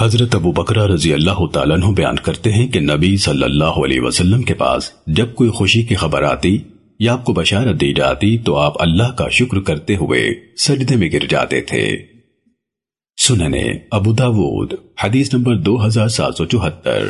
حضرت ابو بکرہ رضی اللہ تعالیٰ عنہ بیان کرتے ہیں کہ نبی صلی اللہ علیہ وسلم کے پاس جب کوئی خوشی کی خبر آتی یا آپ کو بشارت دی جاتی تو آپ اللہ کا شکر کرتے ہوئے سجدے میں گر جاتے تھے۔ سننے ابو داود، حدیث نمبر دو ہزار سات سو چوہتر۔